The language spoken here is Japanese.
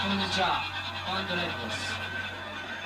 こんにちは。バンドライブです